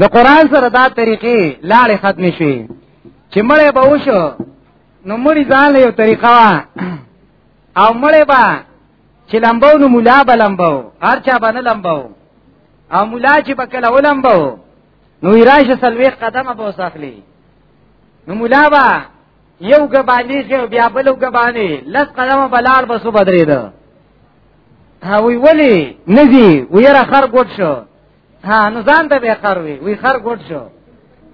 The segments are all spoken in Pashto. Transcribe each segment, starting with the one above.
د قران سره دا طریقې لاړې ختم شي چې مړې به وشو نو مړی ځان له یو طریقه وا او مړې به چې لمبو نو مولا به لمبو هر چا باندې لمبو او مولا چې په کله ولمبو نو راشه سلويخ قدمه به وسخلی نو مولا با یو غبانی چې بیا بل غبانی لس قدمه بلال بسو بدرید ها وی ولی نزی ویرا خر ګډ شو ها نو ځان ته به خر وی وی خر ګډ شو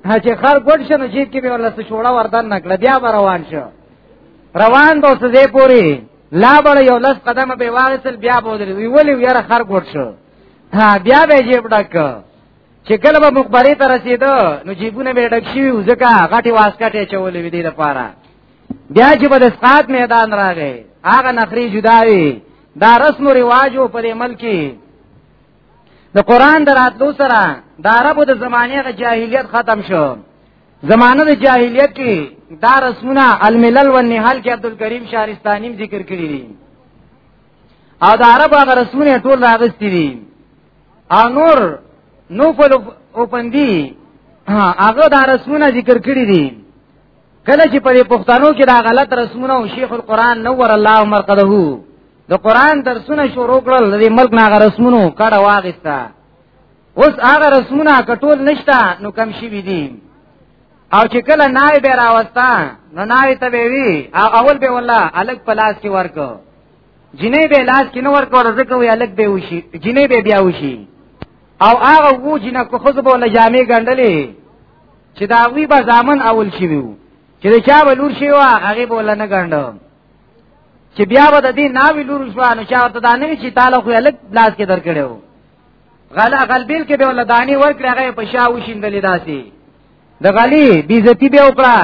ها چې خر ګډ شو نو جیب کې به ولله څه شوړه وردان نکړه بیا روان شو روان به څه دی پوری لا بل یو لس قدمه به واغسل بیا بودري وی ولی ویرا خر ګډ شو ها بیا به جیب ډک چې کله به مقبره ته رسیدو نو جیبونه به ډک شي ځکه غټي واسکټه چولې وې دې لپاره بیا چې به د اسقات میدان راغی هغه نخري جداوي دا رسم او رواجو په دې ملک د قران دراتلو سره د عربو د زمانه غ جاهلیت ختم شو زمانه د جاهلیت کې دا رسمونه الملل والنهال کې عبدالکریم شارستانیم ذکر کړی دي او د عرب هغه رسمونه ټول راغستې دي انور نوفل اوپندی هغه دا رسمونه ذکر کړی دي کله چې په پښتنو کې دا غلط رسمونه او شیخ القرآن نور الله مرقده د قرآن درسونه شروع کړل د ملک نه رسمونو کړه واغستا اوس هغه رسمونه کټول نشتا نو کم شي وی دي او چې کله نای به راوستا نو نای ته وی او اول به والله الګ پلاس کې ورکو جنې به لاس کې نور کور زکه وی الګ به وشي جنې به بیا وشي او هغه وو جنہ کو خود به لجامې ګندلې چې دا وی به ځامن اول شي وو چې چا به لور شي وا هغه به لنه ګندو چې بیا به د دې ناوی لور شو نو چا ته دا نه چې تعالی خو الګ لاس کې درکړو غلا غلبیل کې به ولدانی ورکړي هغه په شاو شیندلې داسي د غلی بیزتی به وکړه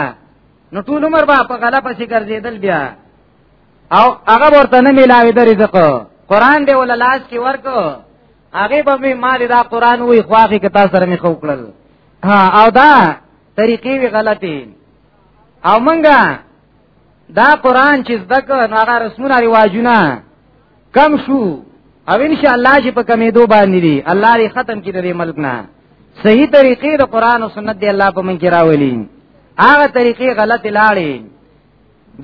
نو ټول عمر با په غلا پسې ګرځیدل بیا او هغه ورته نه ملاوي د رزق قران دی ول لاس کې ورکو هغه به می مال دا قران وی خواخي کتا سره می خو کړل ها او دا طریقې وی غلطي او منګه دا قران چې زدک نو هغه رسمونه رواجونه کم شو او ان شاء الله چې په کمې دو باندې دي الله دې ختم کړي دې ملک نه صحیح طریقې د قران او سنت دی الله په من کې راولي هغه طریقې غلط لاړې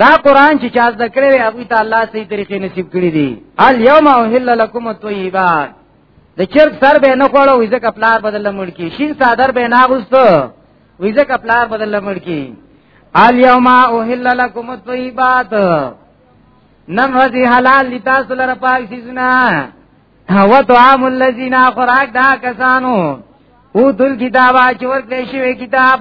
دا قران چې چا ذکر وي هغه ته الله صحیح طریقې نصیب کړی دی الیوم احل لکم الطیبات د چرګ سر به نه خوړو ویزه کپلار بدل مړ کی شین صادر به نه غوستو ویزه کپلار بدل مړ کی الیوم احل لکم الطیبات نن ورځی حلال لتا سره پاک سيزنا او طعام الذین خوراک دا کسانو او دل کتابا چې ورکړې شوی کتاب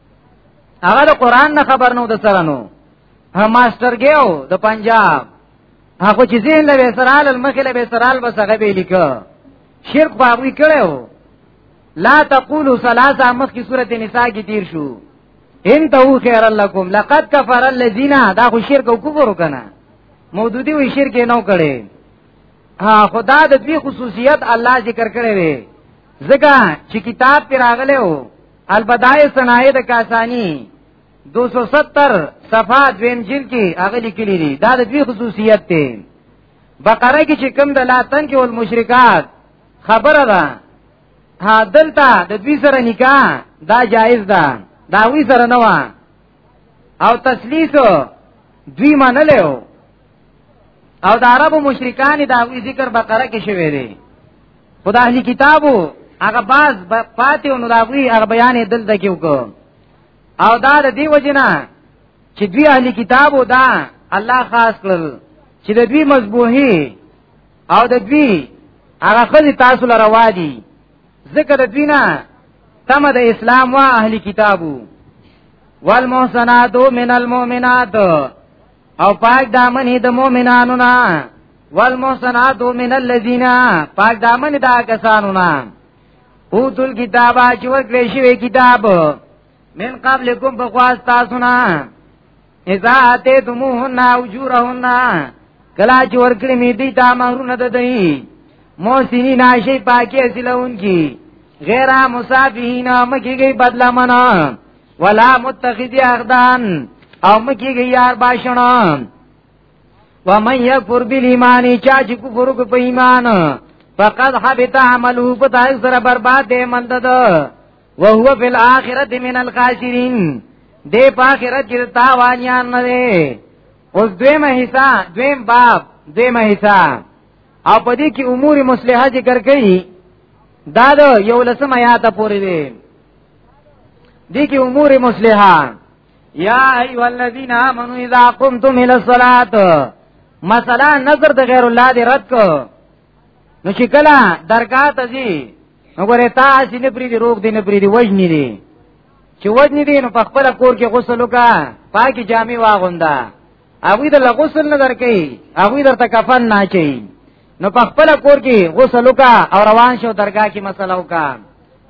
هغه د قران نه خبر نو د سره نو ها ماستر ګیو د پنجاب هغه چې زین له سرال المخل به سرال بس هغه به لیکو شرک په هغه کړو لا تقولوا ثلاثه مخ کی سورته نساء کې تیر شو ان تو خیر لکم لقد کفر الذین دا خو شرک او کفر وکنه مودودی وی شرک نه کړي ها خدا د دې خصوصیت الله ذکر کړی دی ځکه چې کتاب پر راغله البدای صنایع د کاسانی 270 صفحه دویم جلد کې هغه لیکلي دي دا د دوی خصوصیت دی بقره کې چې کوم د لاتن کې ول مشرکات خبره ده ها دلته د دوی سره نکاح دا جایز ده دا وی سره نه و او تسلیث دوی منلو او د عربو مشرکان دا وی ذکر بقره کې شوی دی خدا اهلی کتابو هغه باز پاتې نو دا وی هغه بیان دل دکی وکړو او دا د دی وجنا چې دوی اهلی کتابو دا الله خاص کړل چې د دوی مذبوحي او د دوی هغه خزي تاسو لره وادي ذکر د دوی نه تم د اسلام وا اهلی کتابو والمحسنات من المؤمنات او پاک دامن د مؤمنانو نه والمحسنات من الذين پاک دامن دا کسانو نه او تل کتاب چې ورکړې شوی کتاب من قبل کوم په خواست تاسو نه اذا اتيتموهن اجورهن کلا چې ورکړې می دي تا مہرونه ده دی موسینی ناشی پاکی سلون کی غیر مصابین مکی گئی بدلا منا ولا متخذی اخدان او مکی گئی یار باشنا ومن یکفر بالایمانی چا چې کفر وکړ په ایمان فقد حبط عمله په تاسو سره برباد دی مند ده او هو فی الاخرته من الخاسرین دې په اخرت کې تاوانیان نه دی اوس دویمه حصہ دویم باب دویمه حصہ او په دې کې امور مصلحه ذکر کړي دا د یو لسم آیات پورې دی دي کې امور مصلحه یا ایو الذین آمنو اذا قمتم الى الصلاۃ مثلا نظر د غیر الله دی رد کو نو چې کله درګه ته ځي نو ګوره تاسو نه پری دی روغ دی نه پری دی وجنی دی چې وجنی دی نو په خپل کور کې غسل وکا پاکي جامې واغوندا هغه د غسل نه درکې هغه درته کفن نه چي نو په خپل کور کې غسل وکا او روان شو درگاه کې مسله وکا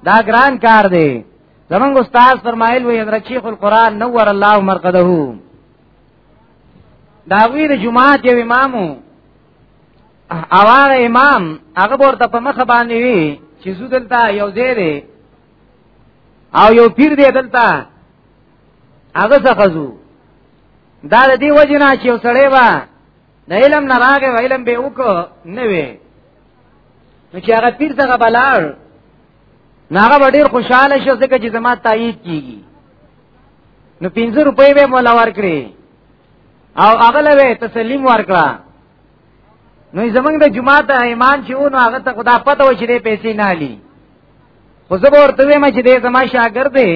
دا ګران کار دی زمونږ استاد فرمایل وی حضرت شیخ القران نور الله مرقده دا غوی د جمعه یو امامو اوار امام هغه ورته په مخ باندې وی چې زو دلته یو ځای دی او یو پیر دی دلته هغه څخه زو دا د دې وجنا چې وسړې وا د علم نه راغې علم به وکړ نه وي نو چې هغه پیر څنګه بلار ناغه ډیر خوشاله شو ځکه چې زما تایید کیږي نو 50 روپۍ به مولا ورکړي او هغه له تسلیم ورکړه نو زمنګ د جمعه ته ایمان چې ونه هغه ته خدا پته و چې دې پیسې نه علي خو زه ورته وایم چې دې زما شاګرد دی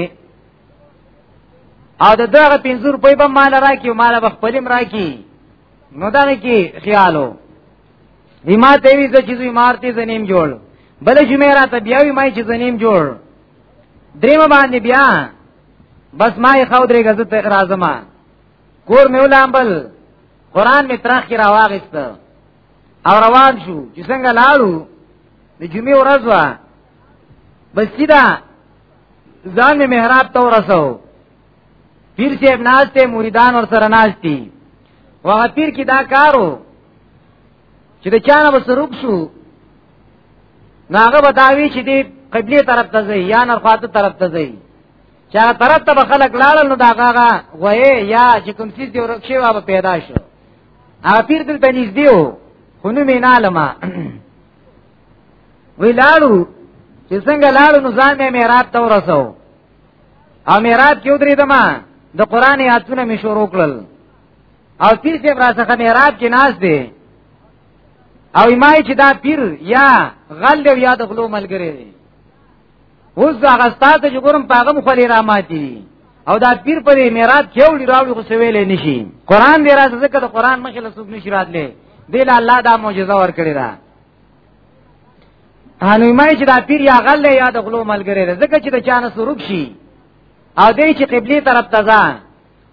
او د دغه پنځور په به مال راکی او مال به خپلم راکی نو دا کی خیالو دی ما ته وی چې زوی مارتي زنیم جوړ بل جمعه را ته بیا وی ما چې زنیم جوړ دریم باندې بیا بس ما یې خو درې غزه ته راځم کور مې ولامبل قران می ترخ کی راواغست او روان شو چې څنګه لاړو د جمعې ورځ وا بس سیدا ځان می محراب ته ورسو پیر صاحب ناشته مریدان ور سره ناشتي وغه پیر کې دا کارو چې د چانه وسروک شو ناغه بداوی چې دی قبله طرف ته ځي یا نر خواته طرف ته ځي چا طرف ته خلک لاړل نو دا هغه وای یا چې کوم څه دی ورکشه وا پیدا شو هغه پیر دلته نږدې وو خونو مینالما وی لاړو چې څنګه لاړو نو ځان مې میراب ته ورسو او میراب کې ودرې دما د قران آیاتونه مې شروع کړل او پیر چې راځه میراب کې ناز دی او مای چې دا پیر یا غل یا د غلو ملګری دی اوس دا غستا ته جوړم پاغم خلی را ماتي او دا پیر پر میراث کېوړي راوړي خو سویلې نشي قران دې راځي ځکه دا قران مخله سوق نشي راتلې دې له الله دا معجزه ور کړی دا هنومای چې دا پیر یا غل یا د غلو ملګری دی ځکه چې د چانه سرک شي او دې چې قبلي طرف ته ځه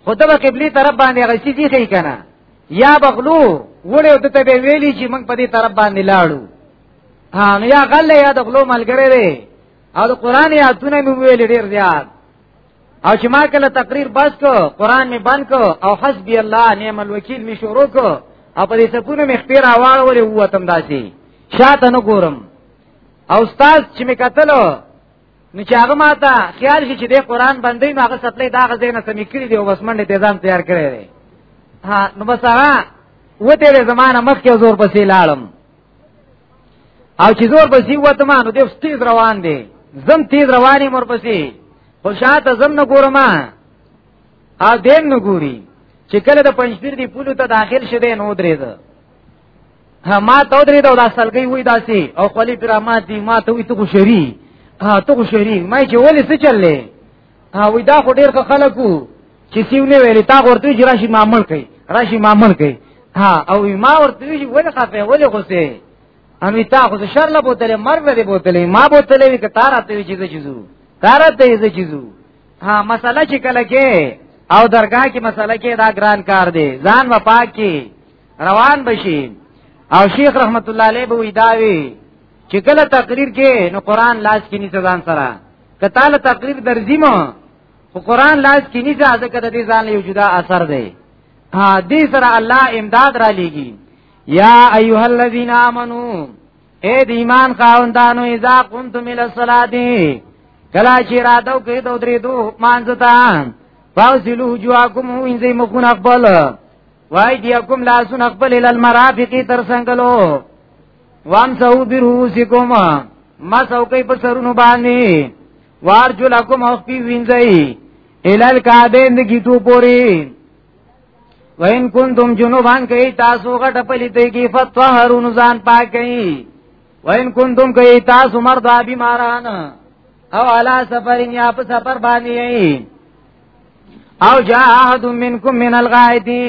خود به قبلي طرف باندې غسی دي خې کنه یا بغلو وړو د ته ویلی چې موږ په دې طرف باندې لاړو ها نو یا غل یا د غلو ملګری دی او د قران یادونه مې ویل ډیر زیات او چې ما کله تقریر بس کو قران می بند کو او حسبی الله نعم الوکیل می شروع کو او په دې سپونه می خپیر اواړ ورې ووتم داسي شاته نه ګورم او استاد چې می کتلو نو چې هغه ماته خیال شي چې د قران باندې نو هغه سپلې دا غزې نه سمې کړې دی او بس منډه ته ځان تیار کړی دی ها نو بس هغه وته زمانہ مخ کې زور پسې لاړم او چې زور پسې وته ما نو دې تیز روان دي زم تیز رواني مور پسې خو شاته زم نه ګورم ا دیم نه ګوري چې کله د پنځپیر دی پولو ته داخل شې نو درې ده ما ته درې ده دا سلګي وې داسي او خلی پر ما دي ما ته وې ته شری ها ته شری ما چې ولې څه چللې ها وې دا خو ډیر خلکو چې سیو نه ویلې تا ورته چې راشي معمول کوي راشي معمول کوي ها او ما ورته وی ولې خفه ولې غوسه ان وی تا خو شر لا بوتلې مرګ دې بوتلې ما بوتلې وی کتار ته وی چې چیزو تار ته یې چیزو ها مسله چې کله کې او درگاه کې مسله کې دا ګران کار دی ځان و پاک کې روان بشي او شیخ رحمت الله علیه به وی داوی چې کله تقریر کې نو قران لاس کې نیسه ځان سره کتاله تقریر درځي ما خو قران لاس کې نه ځه ځکه د دې ځان یو جدا اثر دی ها دې سره الله امداد را لېږي یا ایها الذین آمنو اے د ایمان خاوندانو اذا قمتم الى الصلاه کلا چې را دو کې دو درې دو مانځتا فاصلو جواکم وینځي مخون خپل وای دی کوم لاسون خپل ال المرافقی تر څنګه لو وان سو برؤسکم ما سو کوي په سرونو باندې وار جلکم او پی وینځي الال کعبین د گیټو پوری وین کنتم جنوبان کئی تاسو غټ پلی تی کی فتوهرون زان پاکی وین کنتم کئی تاسو مرد آبی ماران او علا سفرین یا پا سفر بانی ای او جا احد منکم من الغائدی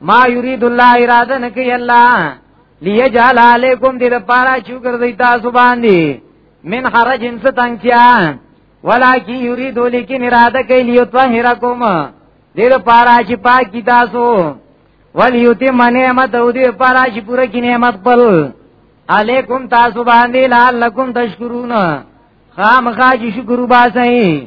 ما یرید الله اراده نکي الله لیجعل علیکم دې لپاره چې ګرځي تاسو باندې من حرج انس تنگتیا ولکه یرید لیکن اراده کوي لیطهرکم دې لپاره چې پاک کی تاسو ولیوتی منعمت او دې لپاره چې پوره کی نعمت خپل علیکم تاسو باندې لعلکم تشکرون خامخا چې شکر وباسئ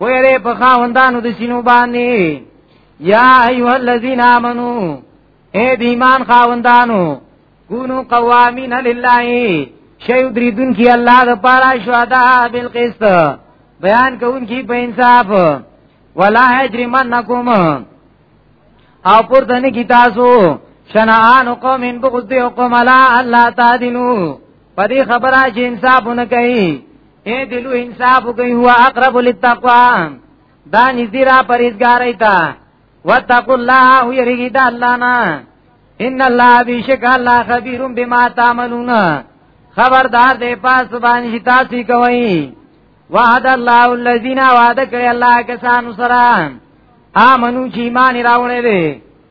ویره په خاوندانو د سینو باندې یا ایو الذین آمنو اے د ایمان خاوندانو کونو قوامین لله شی دریدون کی الله د پاره شهدا بالقسط بیان کوون کی په انصاف ولا یجرمنکم او پر دنه کی تاسو شنعان قوم ان بغض دی قوم لا الله تعالی نو پدې خبره چې انصافونه کوي اے دلو انصاف کوي هو اقرب للتقوا دا نږدې را پرېزګارای تا وتقوا الله او یریږي د الله نه ان الله بیشک الله خبیر بما تعملون خبردار دې پاس باندې چې تاسو کوي وعد الله الذين وعد کړی الله کسانو سره امنو چې ایمان راوړل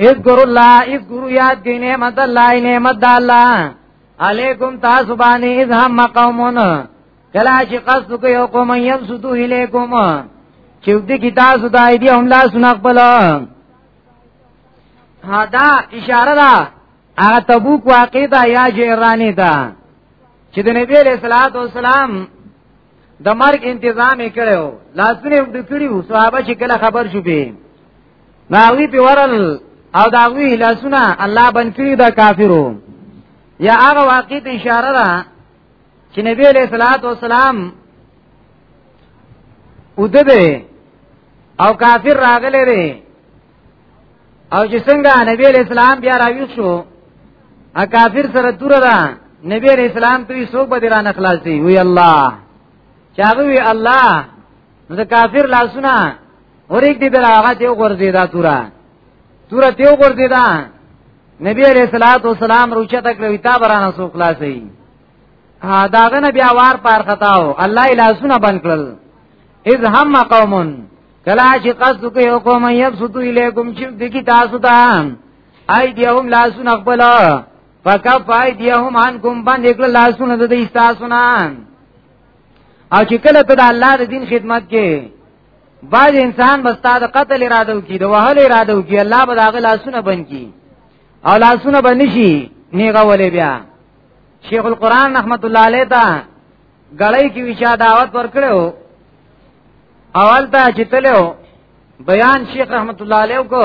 اذکر الله اذکر یاد کی نعمت الله نعمت د الله علیکم تاسو باندې اذ هم قومون کلا چې قصد کوي او کوم یم سدو الیکم چې دې کی تاسو د ایدی هم لا سنق بل دا اشاره ده هغه تبوک واقع ده یا جیرانی ده چې د نبی علیہ الصلوۃ والسلام د مرګ انتظام یې کړو لاسونه د کړیو صحابه چې کله خبر شوبې ناوی په ورل او دا وی لاسونه الله بن کړی دا کافرو یا هغه واقع ته اشاره ده چې نبی علیہ الصلوۃ والسلام ودبه او کافر راغلی دی او چې څنګه نبی علیہ السلام بیا راوی شو ا کافر سره دور ده نبی علیہ السلام ته یې سوق بدرانه خلاص دی وی الله چاغوی الله نو د کافر لاسونه اوریک دی دل هغه ته ورځي دا تورا تورا ته ورځي دا نبی علیہ الصلوۃ والسلام روچه تک لوي تا برانه سو خلاصي داغه نه بیا وار پار خطاو الله لاسونه بند کړل اذ هم قوم کلا چې قصد کوي حکم یبسطو الیکم چې دکی تاسو ته آی دیهم لاسونه خپل فکف آی دیهم انکم باندې کړل لاسونه د دې تاسو نه او چې کله ته د الله د دین خدمت کې بعض انسان بستا د قتل اراده وکي د وهل اراده وکي الله به داغه لاسونه بند کی او لاسونه به نشي نیغه ولې بیا شیخ القران رحمت الله علیه تا غړی کی وچا دعوت ورکړو اول ته چې تلو بیان شیخ رحمت الله علیه کو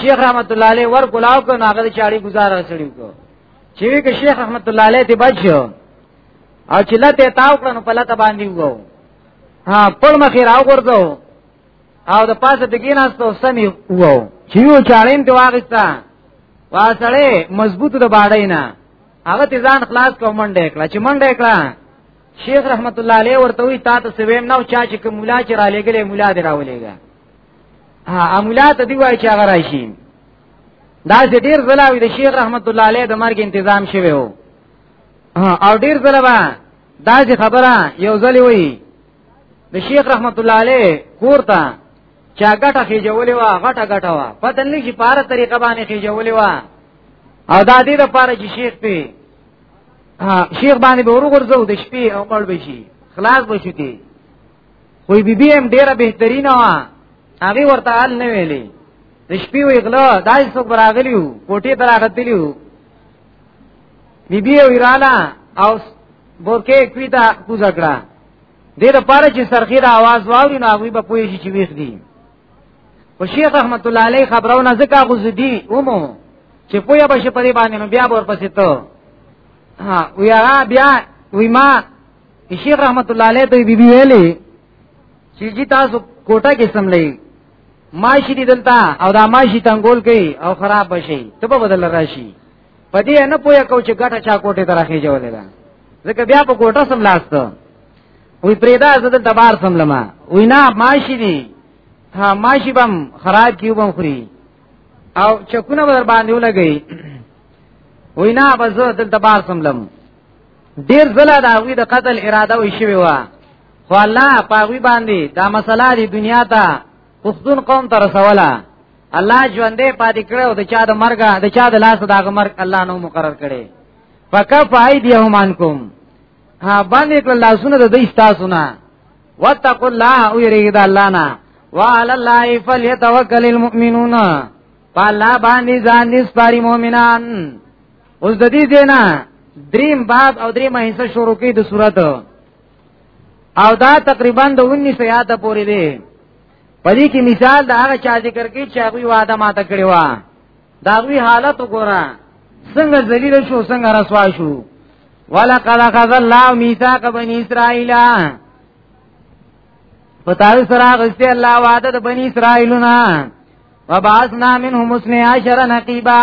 شیخ رحمت الله علیه ور ګلاو کو ناغه چاړي گزار رسړي کو چې وی کې شیخ رحمت الله علیه دی بچو او چې لته تاو کړنو په لته باندې وو ها پړ مخې راو ورځو او د پاسه د ګیناستو سمي وو چې یو چاړین دی واغستا واسړې مضبوط د باړې نه هغه ته ځان خلاص کو منډه کړه چې منډه کړه شیخ رحمت الله علیه ورته وی تا ته سویم نو چا چې کوم مولا چې را لګلې مولا دی راولېګا ها امولا ته دی وای چې هغه راشي دا چې ډیر زلاوی د شیخ رحمت الله علیه د مرګ تنظیم شوی وو او ډیر زلوا دا چې خبره یو ځلی وای د شیخ رحمت الله علیه کور ته چا غټه خېجولې وا غټه غټه وا پته نه چې پاره طریقه باندې خېجولې وا او دا دې د پاره چې شیخ ته شیخ باندې به ورغورځو د شپې او مړ بشي خلاص بشي خو بی بی هم ډیره بهترینه وا هغه ورته حال نه ویلې د شپې وی غلا دای څوک براغلیو کوټې تر راغتلیو بی بی او ایرالا او بورکه کویتا کوزا کړه دې د پاره چې سرخی د आवाज واوري نو هغه به پوي شي چې ویخ دي او شیخ رحمت الله علیه خبرونه زکه غزدی اومو چې پویا بشه پرې باندې نو بیا ورپسې ته ها ویا بیا وی ما شیخ رحمت الله علیه دوی بیبي ویلي چې جی تاسو کوټه کې سم لې ماشي دي دلته او دا ماشي تنګول کوي او خراب بشي ته په بدل راشي پدې نه پوهه کو چې ګټه چا کوټه ته راخې جوړې ده ځکه بیا په کوټه سم لاست وی پرېدا زده د بار سم لما وی نه ماشي دي ها ماشي بم خراب کیو بم خوري او چکونه بر باندې ولګي وی نه بس دلته بار سم لم ډیر زله دا وی د قتل اراده وی شوی و خو الله پاغوی باندې دا مسله دی دنیا ته پښتون قوم ته رسوله الله ژوندې پاتې کړو د چا د مرګ د چا د لاس دغه مرګ الله نو مقرر کړي فکف ایدیهم انکم ها باندې کړه لاسونه د دې تاسو نه واتقوا الله او یریګ الله نه وعلى الله فليتوكل المؤمنون فالله باندې ځان دې سپاري مؤمنان اوس د دې دینا دریم باب او دریم حصہ شروع کړي د صورت او دا تقریبا د 19 یاد پورې دی پدې کې مثال دا هغه چا ذکر کوي چې هغه وعده ماته کړی و دا غوي حالت وګوره څنګه ذلیل شو څنګه رسوا شو ولقد اخذ الله ميثاق بني اسرائيل پتاوی سره غستی الله وعده د بنی اسرائیلونه وبعثنا منهم 12 نقيبا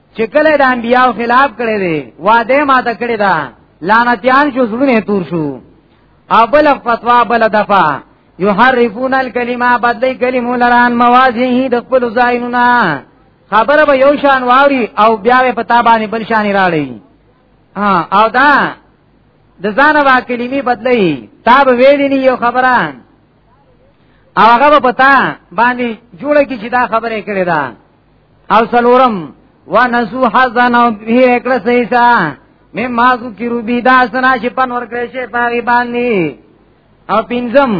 چې کله د انبیاء خلاف کړي دي وعده ماته کړي دا لعنتيان شو زړونه تور شو ابل فتوا بل دفا یحرفون الکلمه بدلی کلمو لران موازیه د خپل زاینونا خبره به یو شان واوري او بیا په تا باندې بل شان راړي ها او دا د ځان وا کلمې بدلی تا به ویلې نه یو خبره او هغه په تا باندې جوړه کی چې دا خبره کړې ده او سلورم ونسو حزن او به اکړه سیسا مې ما کو کی روبی دا سنا چې پن ور کړې شي پاغي باندې او پینځم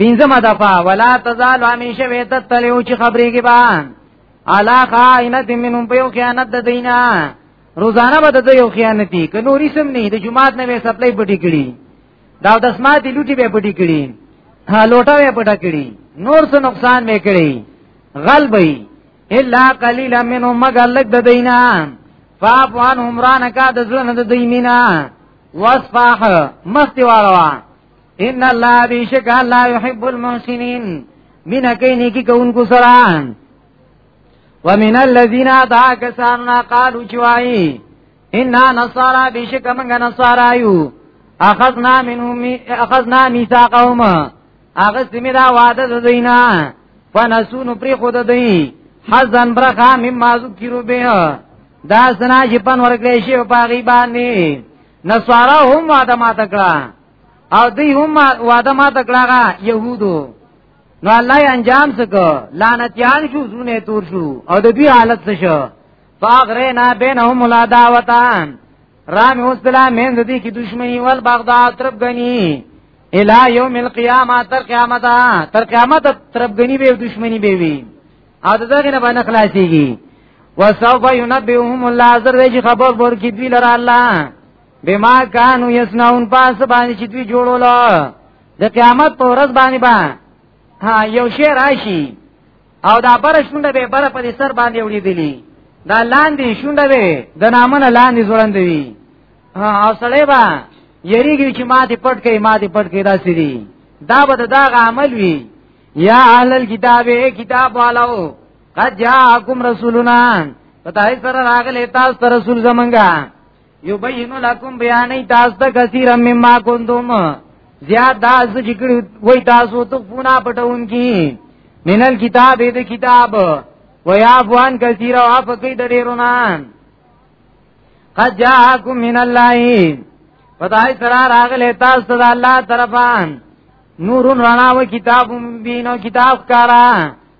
پینځم دفعه ولا تزال همیشه ویت تلو چې خبرې کې با الا خائنت منهم په یو خیانت د دینه روزانه به د یو خیانتي ک نوري سم نه د جمعات نه وې سپلای پټی کړي دا د اسما دی لوټي به پټی کړي ها لوټه به پټه کړي نور څه نقصان به کړي غلبي الا قليلا منهم مگر لګ د دینا فاف وان عمران کا د زړه نه د دیمینا واصفح مختی والوا ان الله بیشک الله يحب المحسنين من کین کی کونکو سره ومن الذين اتاكسرنا قالوا چوای ان نصارا بشک منګه نصارا یو اخذنا منهم اخذنا میثاقهم اغه سیمه دا وعده د دینا فنسون پر خود دی حزن برخه مما ذکرو به دا سنا چې پن ورکړې شی په غی باندې نصارا هم وعده ما تکړه او دی هم وعده ما تکړه يهودو نو الله انجام سکو لعنتیان شو زونه تور شو او د دې حالت څه شو فاغرینا بینهم العداوتان رام اوس بلا مین ددی کی دشمنی ول بغدا طرف غنی الی یوم القیامه تر قیامت تر قیامت طرف غنی به دشمنی به وی او دغه نه باندې خلاصيږي وسوف ينبئهم الله عزر وی خبر ور کی دی لره الله بما كانوا يصنعون پاس باندې چې دوی جوړول د قیامت پر ورځ باندې با ها یو شی راشي او دا بر شونډه به بر په سر باندې وړي دي دا لاندې شونډه به د نامنه لاندې زړند وي او سړی با یریږي چې ماته پټ کوي ماته پټ کوي دا سړي دا به دا عمل وي یا اهل الكتاب کتاب والو قد جاءکم رسولنا پتاي سره راغله تاسو رسول زمونږه یبین لکم بیانې تاسو ته کثیر مما کنتم زیاد دا ذکر وای تاسو ته فونا پټون کی مینل کتاب دې کتاب ویا افوان کثیر او افقې د ډیرونه قد جاءکم من الله پتاي سره راغله تاسو ته الله طرفان نورون رڼا و کتاب مبین او کتاب کارا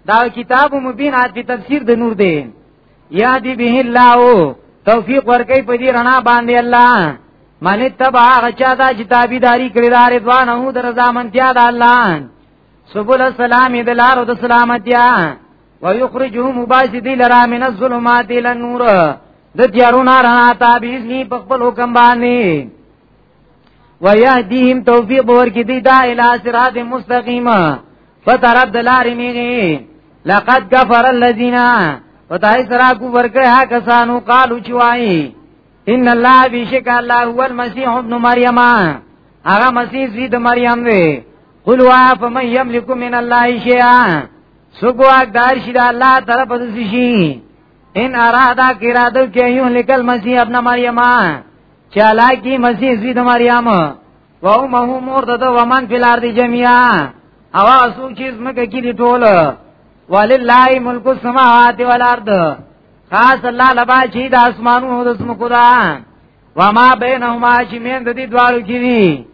دا کتاب مبین اتی تفسیر د نور دی یا دی به الله توفیق ورکې په دې رڼا باندې الله من تبع غچا دا چې تابعداري کړی دا رضوان هو در ځامنتیا د الله سبول السلام د لارو د سلامتیا ويخرجه مباشد لرا من الظلمات الى النور د تیارو نارا تابعیز نی په خپل حکم باندې ويهديهم توفيق ورکی دی دا الى صراط مستقيم فترب دلار میغي لقد كفر الذين وتای سرا کو ورکه ها کسانو قالو چوای ان الله بشک الله هو المسيح ابن مريم هغه مسیح زوی د مریم وی قل وا فمن یملک من الله شیئا سګو اقدار شي د الله طرف د شي ان ارادا کیرادو کې یو لیکل مسیح ابن مریم چې علاقه مسیح زوی د مریم و او مه مور د ومن فل ارض جميعا او اسو چې زمکه کې دي ټول ولله ملک السماوات والارض خاص الله لبا چې د اسمانونو د زمکو دا وما بینهما چې من د دې دوالو کې دي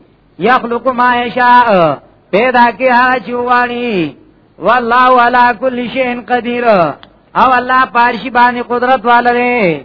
یخلق ما یشاء پیدا کې هغه چې وانی والله علی کل شیء قدیر او الله پارشی باندې قدرت والره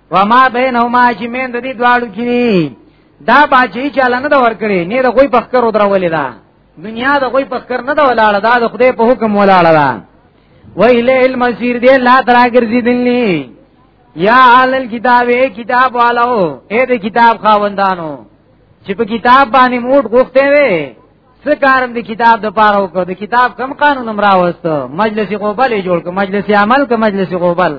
وما بینهما چې مین د دې دواړو کې دا باچی چاله نه دا ورکړي نه دا کوئی پخکر درولې دا دنیا دا کوئی پخکر نه دا ولاړه دا د خدای په حکم ولاړه دا ویله المسیر دی الله تعالی ګرځي دلی یا اهل الكتاب اے کتاب والو اے د کتاب خاوندانو چې په کتاب باندې موټ غوښته وي څه کارم د کتاب د پاره وکړو د کتاب کم قانون امراوست مجلس غوبل جوړ ک مجلس عمل ک مجلس غوبل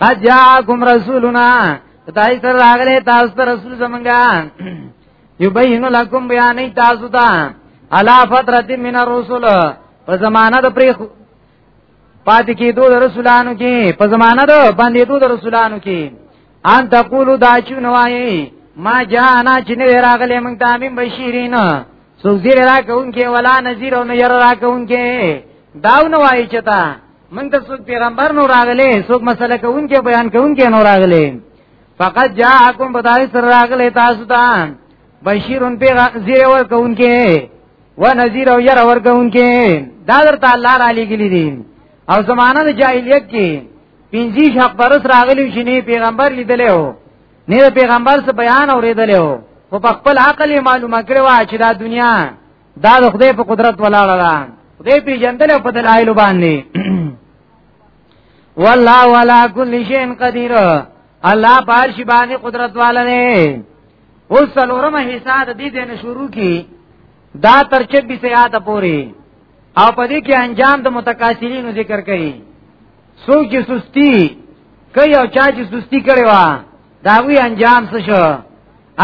قد جاءکم رسولنا تای سره راغله تاسو ته رسول زمونږه یبین لکم بیانې تاسو ته علا فترت من الرسل په زمانہ د پری پات کې دو رسولانو کې په زمانہ د باندې دو رسولانو کې ان تقولو دا چې نوایي ما جانا چې نه راغله موږ ته امین بشیرین سوزیر را کوونکې ولا نذیر او نه ير را کوونکې داو نوایي چتا من ته څوک پیغمبر نو راغله څوک مسله کوونکې بیان کوونکې نو راغله فقط جاءکم بدای سر راغله تاسو ته بشیرون پیغا زیر ور کوونکې و نذیر او ير ور کوونکې دا درته الله را لګلی دي او زمانه د جاهلیت کې پنځه شپ پرس راغلی چې نه پیغمبر لیدلې هو نه پیغمبر څه بیان اورېدلې هو خو په خپل عقل معلومه کړو چې دا دنیا دا د خدای په قدرت ولاړه ده خدای پیژندل په دلایل باندې والله ولا کل شیء قدیر الله پارش باندې قدرت والا نه اوس څلورمه حصہ د دې دنه شروع کی دا تر 26 یاد پوری او په دې کې انجام د متکاسلینو ذکر کړي څوک چې سستی کوي او چا چې سستی کړي وا دا وی انجام څه شو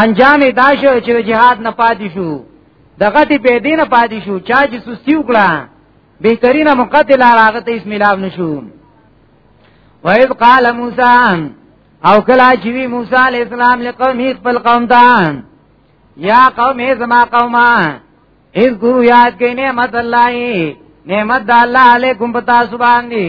انجام دا شو چې جهاد نه پاتې شو د غټي په دین پاتې شو چا چې سستی وکړه بهترینه مقتل هغه ته اسم ملاو نشو وَإِذْ قَالَ مُوسَى او کلا چې وی موسی علی السلام له قومه خپل قوم ته یا قوم زما قومه اس ګورو یاد کینه مت الله نعمت د الله علیکم پتا سبحان دی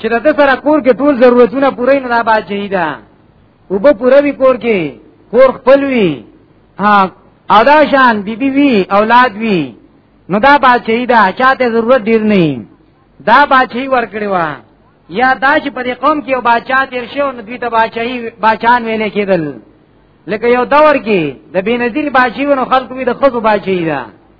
چې د سره کور کې ټول ضرورتونه پوره نه دا باچې ده وب پوره وی کور کې کور خپل وی ها ادا شان بیبي وی اولاد وی نو دا باچې ده چاته ضرورت ډیر نه دا باچې ور کړی و یا دا چې په دې قوم کې یو باچا تیر شو نو دوی ته باچای باچان ویل کېدل لکه یو دور کې د بینظیر باچی ونو خلکو د خزو باچی ده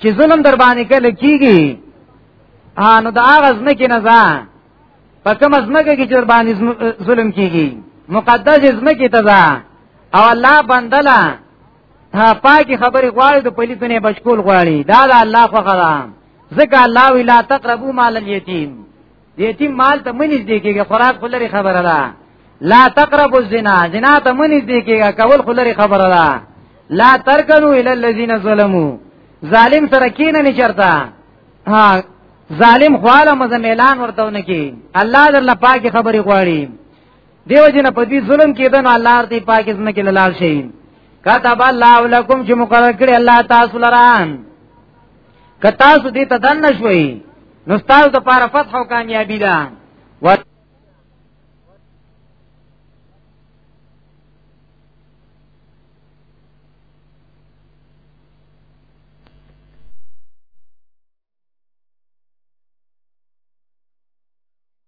چې ظلم در باندې کله کیږي ها نو دا غز نه کې نه ځا په کوم ځمکه کې چې در باندې ظلم کیږي مقدس ځمکه ته ځا او الله بندلا ها پاکي خبري غواړي د پولیسونو بشکول غواړي دا د الله خو خدام ځکه الله وی لا تقربوا مال اليتيم د یتیم مال ته منځ دی کېږي خوراک خلری خبره ده لا تقربوا الزنا زنا ته منځ دی کېږي کول خلری خبره ده لا ترکنو الی الذین ظلموا ظالم سره کینه نه چرتا ها ظالم خواله مزه اعلان ورته ونکي الله در لپاکه خبري غواړي دیو جن په دې ظلم کې دنو الله دې پاکستان کې لاله شي کتب الله لكم چې مقرر کړی الله تاسو لران که تاسو دې ته دن نشوي نو تاسو د پاره فتح او کامیابی ده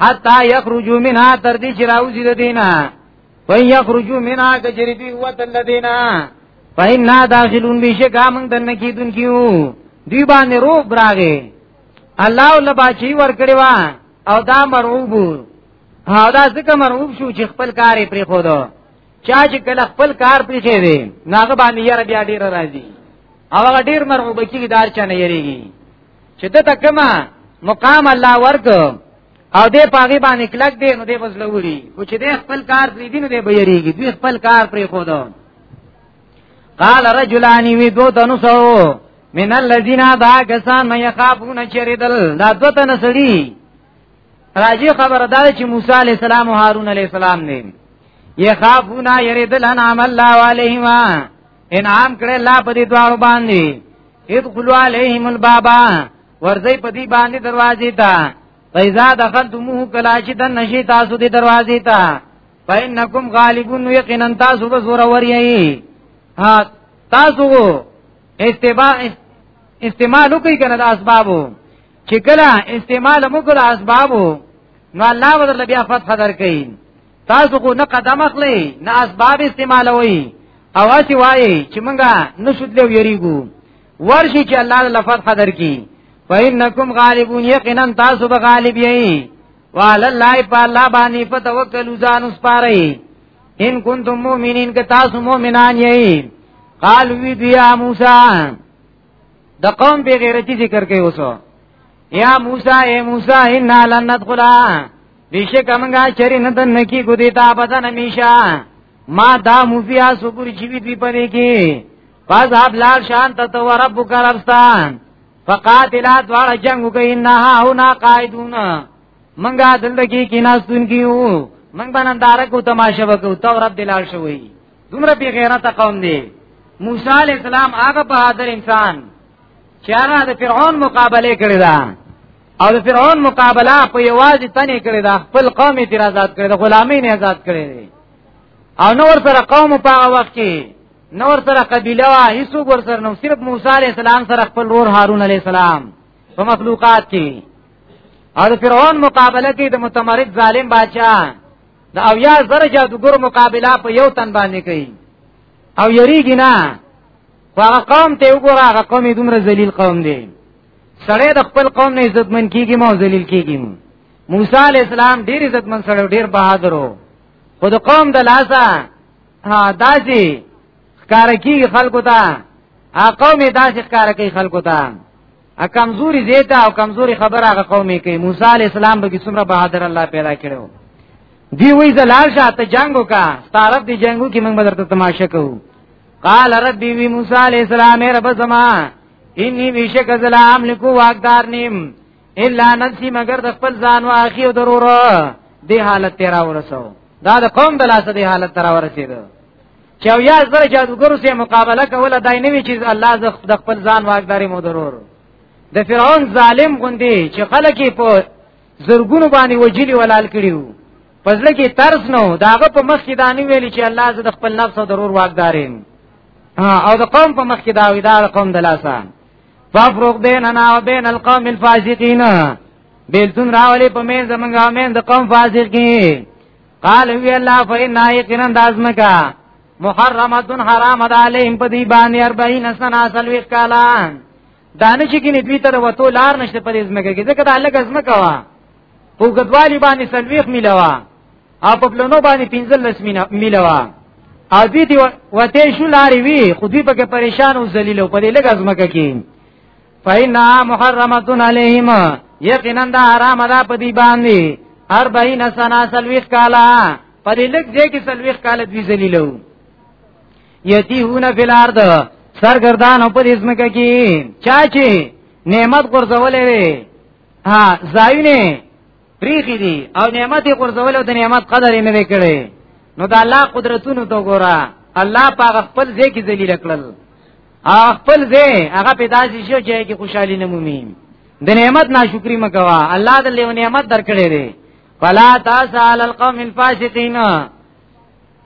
حتا یخرجو منها تر دې چې راوځي د دینه وای یخرجو منها کجری دی هو تل دینا فین نا داخلون بشکا موږ دنه کیدون کیو دی باندې رو براغه الله ول باچی ور کړی وا او دا مرعوب او دا ځکه مرعوب شو چې خپل کار یې پرې خو دو چا چې کله خپل کار پرې خې دی ناغه باندې یاره بیا ډیر راځي او هغه ډیر مرعوب کیږي دار چا نه یریږي چې د تکما مقام الله ورک او دې پاغي باندې کلک دی نو دې بزلوري او چې دې خپل کار پرې دین دې بېریږي دې خپل کار پرې خو دو قال رجلان وی دو تنو سو من الذين دا کسان مې خافون چریدل دا دو تن سړي راځي خبردار چې موسی عليه السلام او هارون عليه السلام نه یې خافون یریدل ان عمل الله علیهما انعام کړي لا په دې دواړو باندې ادخلوا عليهم البابا ورځي په دې باندې دروازې ته فإذا دخلتموه کلا چې د نشي تاسو دې دروازې ته فإنکم غالبون یقینا تاسو به زور وریي ها تاسو استبا استعمال کوي کنه د اسبابو چې کله استعمال موږ د اسبابو نو الله بدل بیا فتح درکې تاسو کو نه قدم اخلي نه اسباب استعمالوي او اسی وایي چې مونږه نشود له یریګو ورشي چې الله لفظ قدر کی فإنکم غالبون یقینا تاسو به غالب یی وعلى الله فالله باندې فتوکلوا ځان وسپارئ ان کنتم مؤمنین که تاسو مؤمنان یی قالوا بیا موسی د قوم به غیرتی ذکر کوي اوسو یا موسی اے موسی ان لن ندخلا بیشک منګه چری نه دن کی ګدی تا بدن میشا ما دا موفیا سګور جیوی دی پدې کی پس هب لال شان ته تو رب کربستان فقاتلا دوار جنگ کوي نه هاونا قائدون منګه دلته کی کیناستون کیو منګ باندې دارکو تماشه وکاو تو رب دلال شوی دومره بی غیرت قوم دی موسی علی السلام هغه بهادر انسان چې هغه د فرعون مقابله کړی دا او د فرعون مقابله په یوازې تنه کړی دا خپل قوم یې تر آزاد کړی دا غلامي نه آزاد کړی دی او نور سره قوم په هغه وخت کې نور سره قبیله وا هیڅ ور سره نو صرف موسی علی السلام سره خپل ور هارون علی السلام په مخلوقات کې او د فرعون مقابله کې د متمرد ظالم بادشاہ د او یا زره جادوګر مقابله په یو تن باندې کوي او یریږي نه هغه قوم ته وګوره هغه قوم دومره ذلیل قوم دی سړی د خپل قوم نه عزتمن کیږي مو ذلیل کیږي موسی علی السلام ډیر عزتمن سړی ډیر بهادر وو خو د قوم د لاسه ها داسي ښکار کیږي خلکو ته هغه قوم داسي ښکار کوي خلکو ته ا کمزوري زیتا او کمزوري خبره هغه قومي کوي موسی عليه السلام به څومره بهادر الله پیدا کړو دی وی زلال شاه ته جنگو کا ستارب دی جنگو کې موږ بدرته تماشا کوو قال ربي وی موسی عليه السلام رب زما انی بیشک زلام لکو واقدار نیم الا نفسی مگر د خپل ځان او اخی او ضرور دی حالت تیرا ورسو دا د قوم د لاسه دی حالت تیرا ورسیدو چې یا زره جادوګرو سره مقابله کوله دای نه وی چې الله ز خپل ځان واګداري مو ضرور د فرعون ظالم غوندي چې خلک په زرګونو باندې وجلی ولال کړیو پزله کې ترس نو داغه په مخ کې دانی ویلی چې الله ز خپل نفس او ضرور واګدارین او د قوم په مخ کې دا وی دا قوم دلاسه فافرق بیننا و بین القوم الفاسقین بیلتون راولی په مین زمنګا مین د قوم فاسقین قال وی الله فإن يقينا دازمکا محرمتن حرام ده علیهم په دی باندې 40 سنه سلوي کالا دانه چې کینې دوی تر وته لار نشته په دې زمکه کې ځکه دا لګ زمکه وا په ګدوالي باندې سلويخ ملوا او په پلونو باندې 15 ملوا او دوی دی وته شو لارې وی خو دوی پکې پریشان او ذلیل او په دې لګ زمکه کې فینا محرمتون علیهم یقینا دا حرام ده په دی باندې 40 سنه سلويخ کالا په دې لږ ځای کې سلويخ کالا دوی ذلیلو یتیهون فی الارض سرګردان په دې اسمکه کې چا چې نعمت ګرځولې وي ها زاینه پریخي دي او نعمت یې ګرځولې او د نعمت قدر یې نه وکړي نو دا الله قدرتونو ته ګوره الله پاک خپل ځای کې ذلیل کړل خپل ځای هغه په داسې شو چې کې خوشحالي نه مومي د نعمت ناشکری مکوا الله دې له نعمت درکړې دي فلا تاسال القوم الفاسقین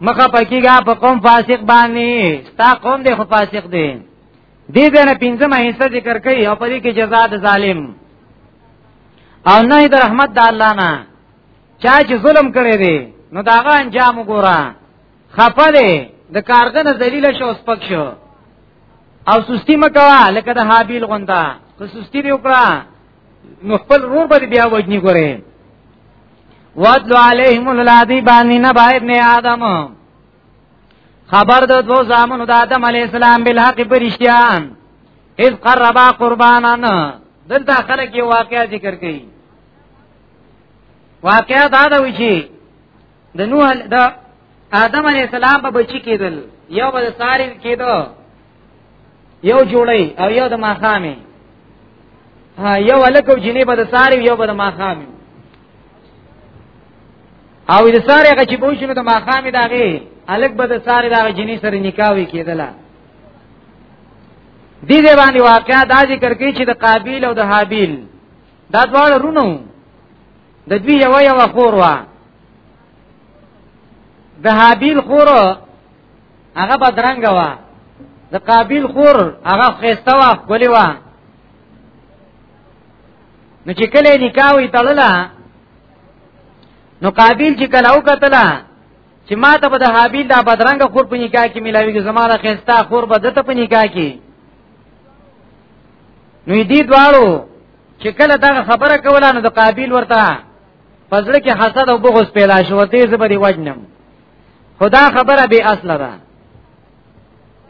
مخه پکېګه په قوم فاسق باندې ستا قوم دې خو فاسق دي دې دې نه پنځمه حصہ ذکر کړي او په دې کې جزاء د ظالم او نه د رحمت د الله نه چا چې ظلم کړی دی نو داغه انجام وګوره خپه دی د کارغه نه ذلیل شو اوس پک شو او سستی مکوا لکه د حابیل غوندا که سستی دی وکړه نو خپل رور به بیا وجنی ګورې وَاتْلُ عَلَيْهِمُ الَّذِي بَانِنَا بَابْنِ آدَمَ خبر د دوه زامنو د آدم علی السلام بل حق پرشتيان اذ قربا قربانان دلته خلک یو واقعیا ذکر کړي واقعیا دا دا وی چې د نوح د آدم علی السلام په بچی کېدل یو به ساری کېدو یو جوړی او یو د ماخامي ها یو الکو جنې به ساری یو به د ماخامي او د ساری هغه چې بوښنه د ماخامي داغه الک به د ساری داغه جنې سره نکاوي کېدله دې دې باندې واقعا دا ذکر کوي چې د قابیل او د حابیل دا دواړه رونو د دوی یو یو خور وا د حابیل خور هغه بدرنګ وا د قابیل خور هغه خيسته وا کولی وا نو چې کله نکاح وی تړله نو قابیل چې کله وکتله چې ما ته به د حابیل دا بدرنګ خور په نکاح کې ملاویږي زماره خيسته خور به دته په نکاح کې نو دې دوالو چې کله دا خبره کوله نو د قابیل ورته پزړه کې حسد او بغض پیدا شو ته زبري وجنم خدا خبره به اصل ده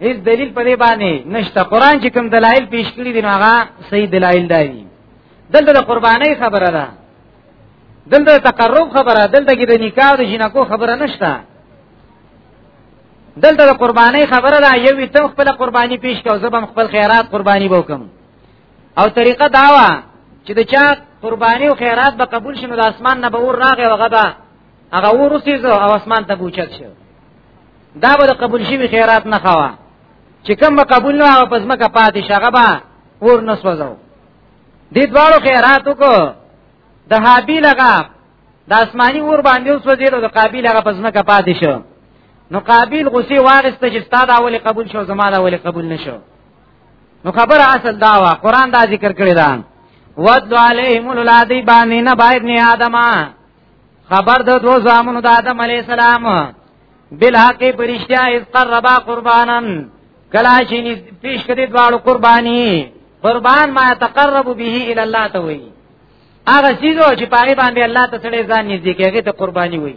هیڅ دلیل په دې باندې نشته قران چې کوم دلایل پیش کړی دي هغه صحیح دلایل دی دلته د قربانۍ خبره ده دلته تقرب خبره دلته کې د نکاح او د جنکو خبره نشته دلته د قربانۍ خبره ده یو ته خپل قرباني پیش کاو زبم خپل خیرات قرباني وکم او طریقه داوا چې د چا قرباني او خیرات به قبول شنو د اسمان نه به ور راغی او غبا هغه ورسېږي او اسمان ته بوچت شو دا به د قبول شوی خیرات نه خوا چې کوم به قبول نه هغه پس مکه پاتې شغه به ور نه سوځو دې دواړو خیرات وکړو د حابیل هغه د اسماني ور باندې وسوځیدو د قابیل هغه پس مکه پاتې شو نو قابیل غصه واغسته چې ستاد اولی قبول شو زما دا اولی قبول نشو نو خبره اصل دا وا قران دا ذکر کړی دا ود علیهم الذی باندې نه باید نه ادم خبر د دو زامنو د آدم علی السلام بالحق پرشتیا اذ قربا قربانا کلا چې پیش کړي دواړو قربانی قربان ما تقرب به الی الله ته وی هغه چیزو چې پاره باندې الله ته سړي ځان نږدې کوي ته قرباني وي